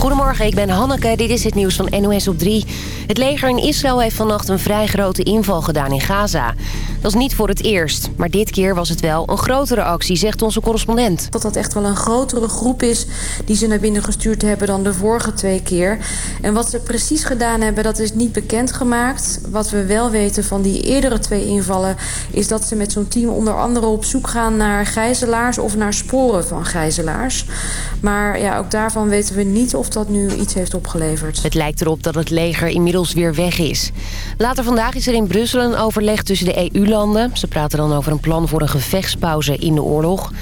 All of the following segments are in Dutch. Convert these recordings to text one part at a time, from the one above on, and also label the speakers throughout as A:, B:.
A: Goedemorgen, ik ben Hanneke. Dit is het nieuws van NOS op 3. Het leger in Israël heeft vannacht een vrij grote inval gedaan in Gaza. Dat is niet voor het eerst, maar dit keer was het wel een grotere actie, zegt onze correspondent.
B: Dat dat echt wel een grotere groep is die ze naar binnen gestuurd hebben dan de vorige twee keer. En wat ze precies gedaan hebben, dat is niet bekendgemaakt. Wat we wel weten van die eerdere twee invallen... is dat ze met zo'n team onder andere op zoek gaan naar gijzelaars... of naar sporen van gijzelaars. Maar ja, ook daarvan weten we niet of dat nu iets heeft opgeleverd.
A: Het lijkt erop dat het leger inmiddels weer weg is. Later vandaag is er in Brussel een overleg tussen de EU-landen. Ze praten dan over een plan voor een gevechtspauze in de oorlog.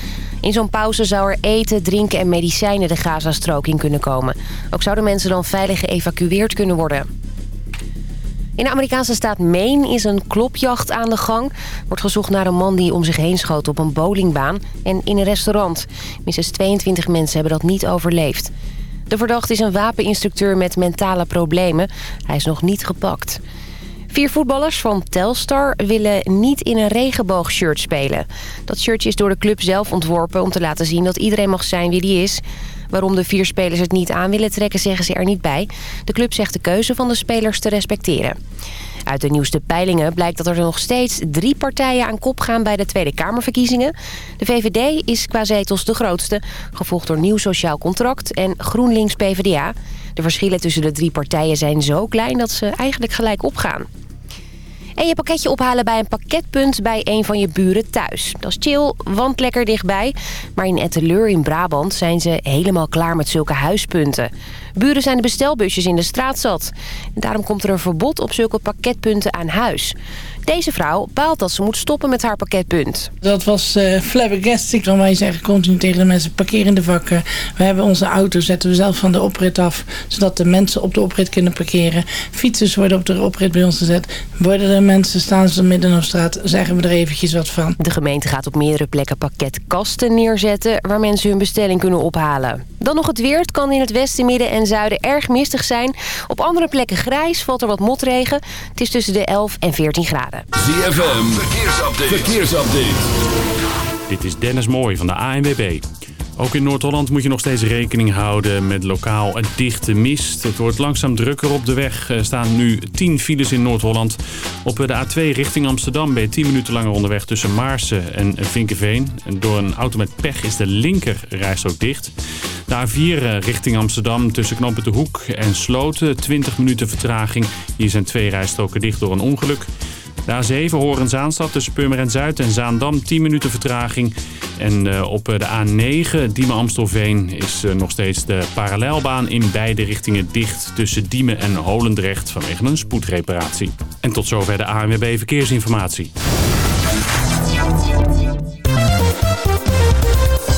A: In zo'n pauze zou er eten, drinken en medicijnen de Gazastrook in kunnen komen. Ook zouden mensen dan veilig geëvacueerd kunnen worden. In de Amerikaanse staat Maine is een klopjacht aan de gang. Wordt gezocht naar een man die om zich heen schoot op een bowlingbaan en in een restaurant. Minstens 22 mensen hebben dat niet overleefd. De verdachte is een wapeninstructeur met mentale problemen. Hij is nog niet gepakt. Vier voetballers van Telstar willen niet in een regenboogshirt spelen. Dat shirtje is door de club zelf ontworpen om te laten zien dat iedereen mag zijn wie die is. Waarom de vier spelers het niet aan willen trekken zeggen ze er niet bij. De club zegt de keuze van de spelers te respecteren. Uit de nieuwste peilingen blijkt dat er nog steeds drie partijen aan kop gaan bij de Tweede Kamerverkiezingen. De VVD is qua zetels de grootste, gevolgd door Nieuw Sociaal Contract en GroenLinks PvdA. De verschillen tussen de drie partijen zijn zo klein dat ze eigenlijk gelijk opgaan. En je pakketje ophalen bij een pakketpunt bij een van je buren thuis. Dat is chill, want lekker dichtbij. Maar in Etteleur in Brabant zijn ze helemaal klaar met zulke huispunten. Buren zijn de bestelbusjes in de straat zat. Daarom komt er een verbod op zulke pakketpunten aan huis. Deze vrouw baalt dat ze moet stoppen met haar pakketpunt.
C: Dat was uh, flabbergasting. Van wij zeggen continu tegen de mensen, parkeer in de vakken. We hebben onze auto, zetten we zelf van de oprit af. Zodat de mensen op de oprit kunnen parkeren. Fietsers worden op de oprit bij ons gezet. Worden er mensen, staan ze midden op straat, zeggen we er eventjes wat van.
A: De gemeente gaat op meerdere plekken pakketkasten neerzetten... waar mensen hun bestelling kunnen ophalen. Dan nog het weer. Het kan in het westen, midden en zuiden erg mistig zijn. Op andere plekken grijs, valt er wat motregen. Het is tussen de 11 en 14 graden.
D: ZFM, verkeersupdate. verkeersupdate.
E: Dit is Dennis Mooij van de ANWB. Ook in Noord-Holland moet je nog steeds rekening houden met lokaal dichte mist. Het wordt langzaam drukker op de weg. Er staan nu 10 files in Noord-Holland. Op de A2 richting Amsterdam ben je 10 minuten langer onderweg tussen Maarsen en Vinkenveen. En door een auto met pech is de linker ook dicht. De A4 richting Amsterdam tussen Knoppen de Hoek en Sloten. 20 minuten vertraging. Hier zijn twee rijstroken dicht door een ongeluk. De A7 Horen-Zaanstad tussen Purmerend Zuid en Zaandam 10 minuten vertraging. En uh, op de A9 Diemen-Amstelveen is uh, nog steeds de parallelbaan in beide richtingen dicht tussen Diemen en Holendrecht vanwege een spoedreparatie. En tot zover de ANWB Verkeersinformatie.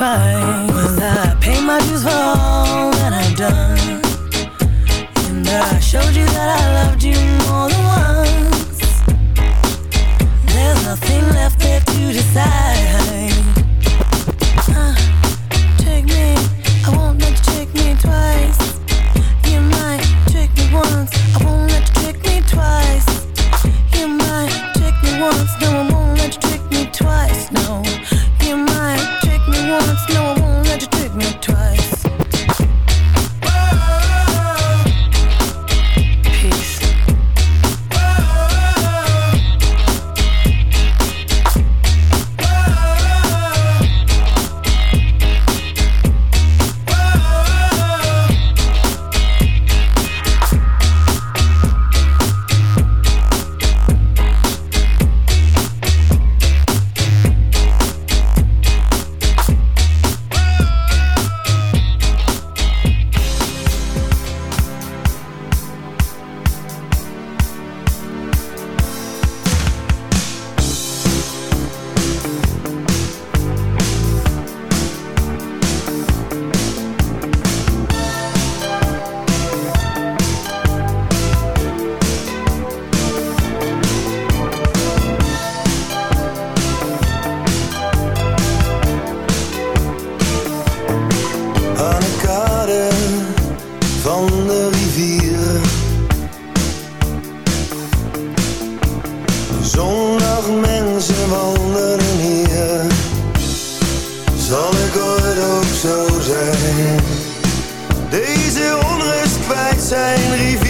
F: time.
G: kade van de rivier. Zondag mensen wandelen hier. Zal
D: ik ooit ook zo zijn? Deze onrust
H: kwijt zijn rivier.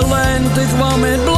H: de lente kwam met blauw.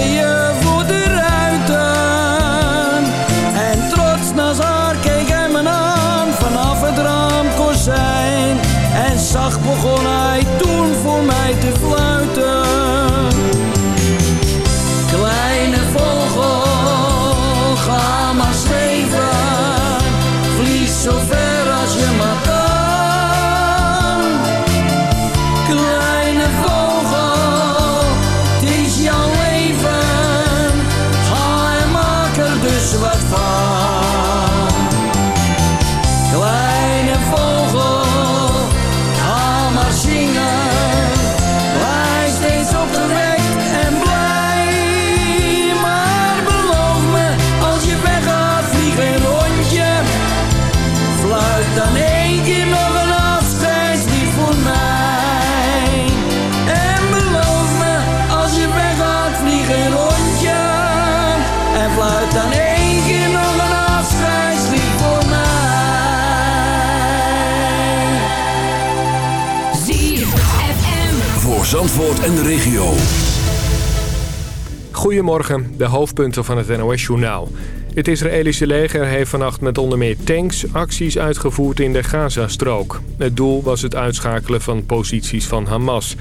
I: Goedemorgen, de hoofdpunten van het NOS-journaal. Het Israëlische leger heeft vannacht met onder meer tanks acties uitgevoerd in de Gazastrook. Het doel was het uitschakelen van posities van Hamas.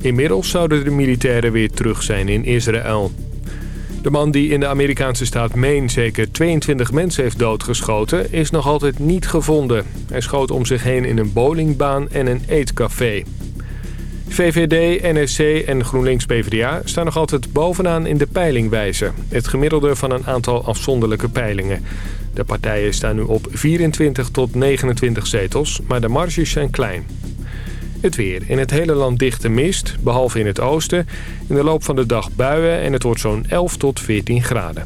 I: Inmiddels zouden de militairen weer terug zijn in Israël. De man die in de Amerikaanse staat Maine zeker 22 mensen heeft doodgeschoten... is nog altijd niet gevonden. Hij schoot om zich heen in een bowlingbaan en een eetcafé. VVD, NSC en GroenLinks-PVDA staan nog altijd bovenaan in de peilingwijzer. Het gemiddelde van een aantal afzonderlijke peilingen. De partijen staan nu op 24 tot 29 zetels, maar de marges zijn klein. Het weer. In het hele land dichte mist, behalve in het oosten. In de loop van de dag buien en het wordt zo'n 11 tot 14 graden.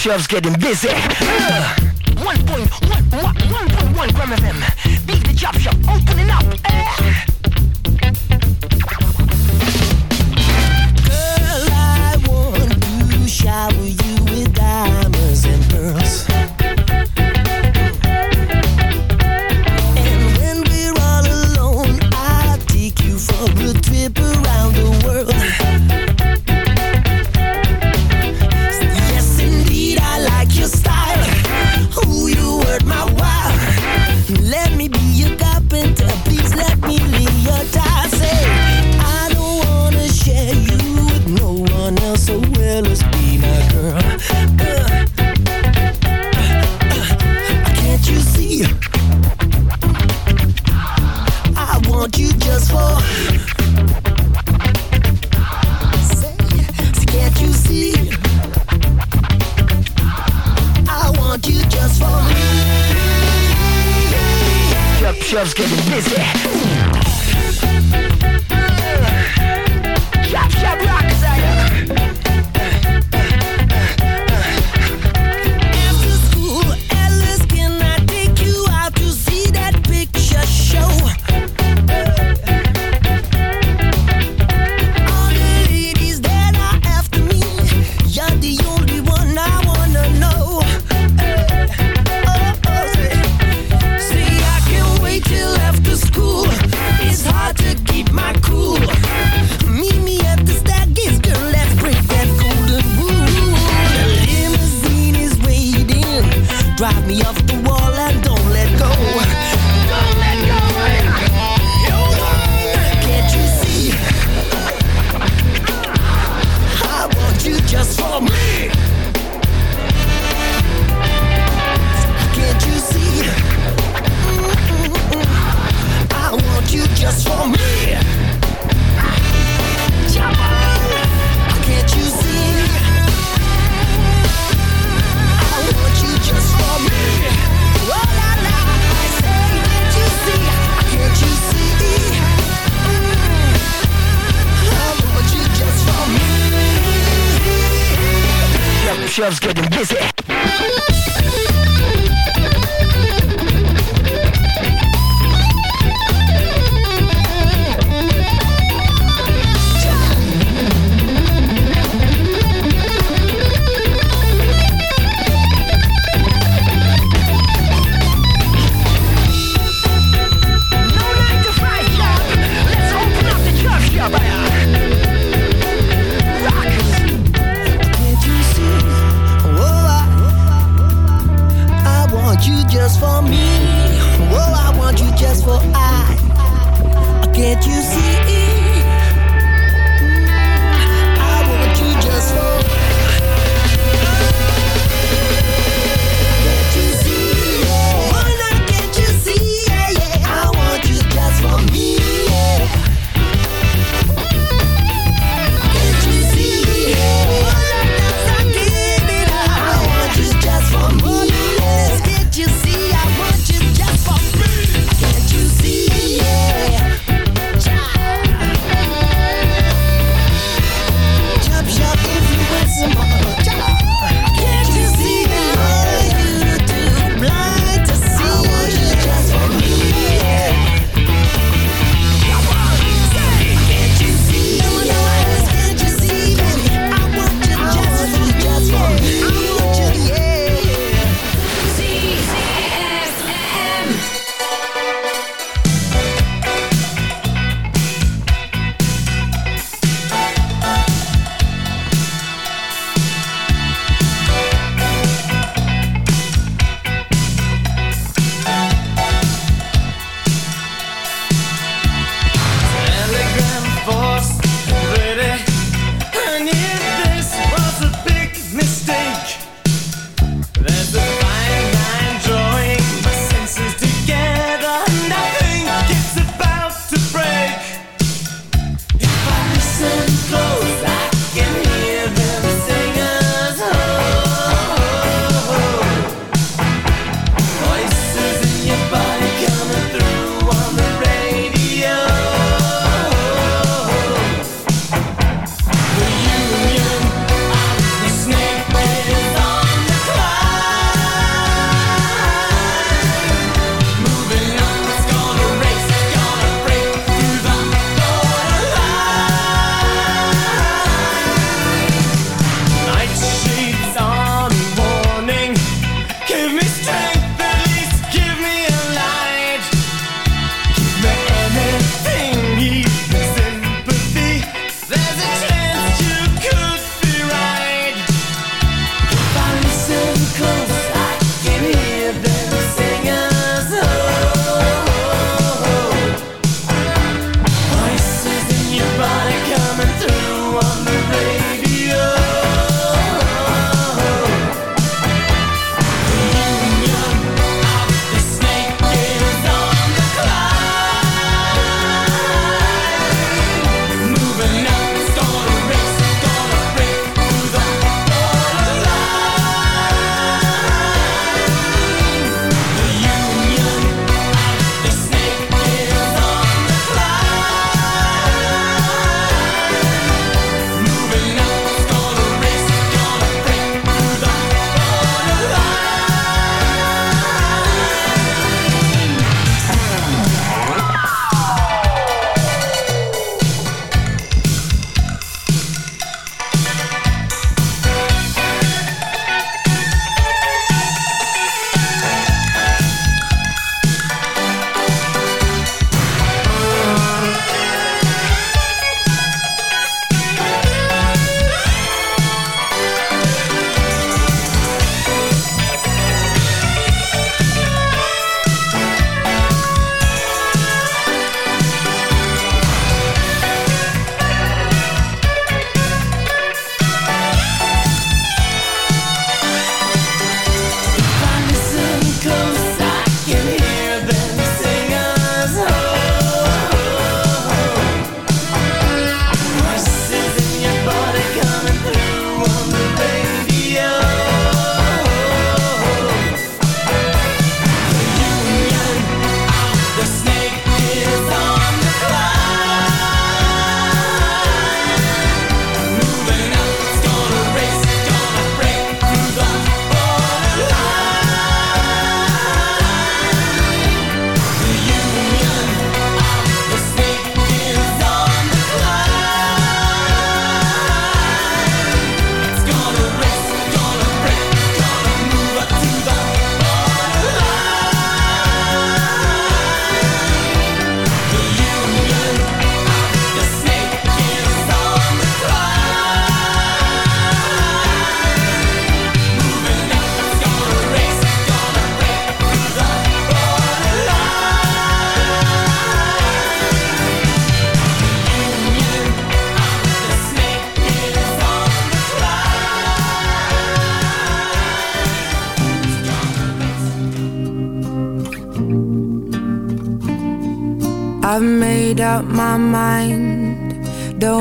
J: shelves getting busy. Uh, 1.1, 1.1 gram of them. Beat the chop shop, opening up. Uh.
K: Girl, I want to shower you with diamonds and pearls.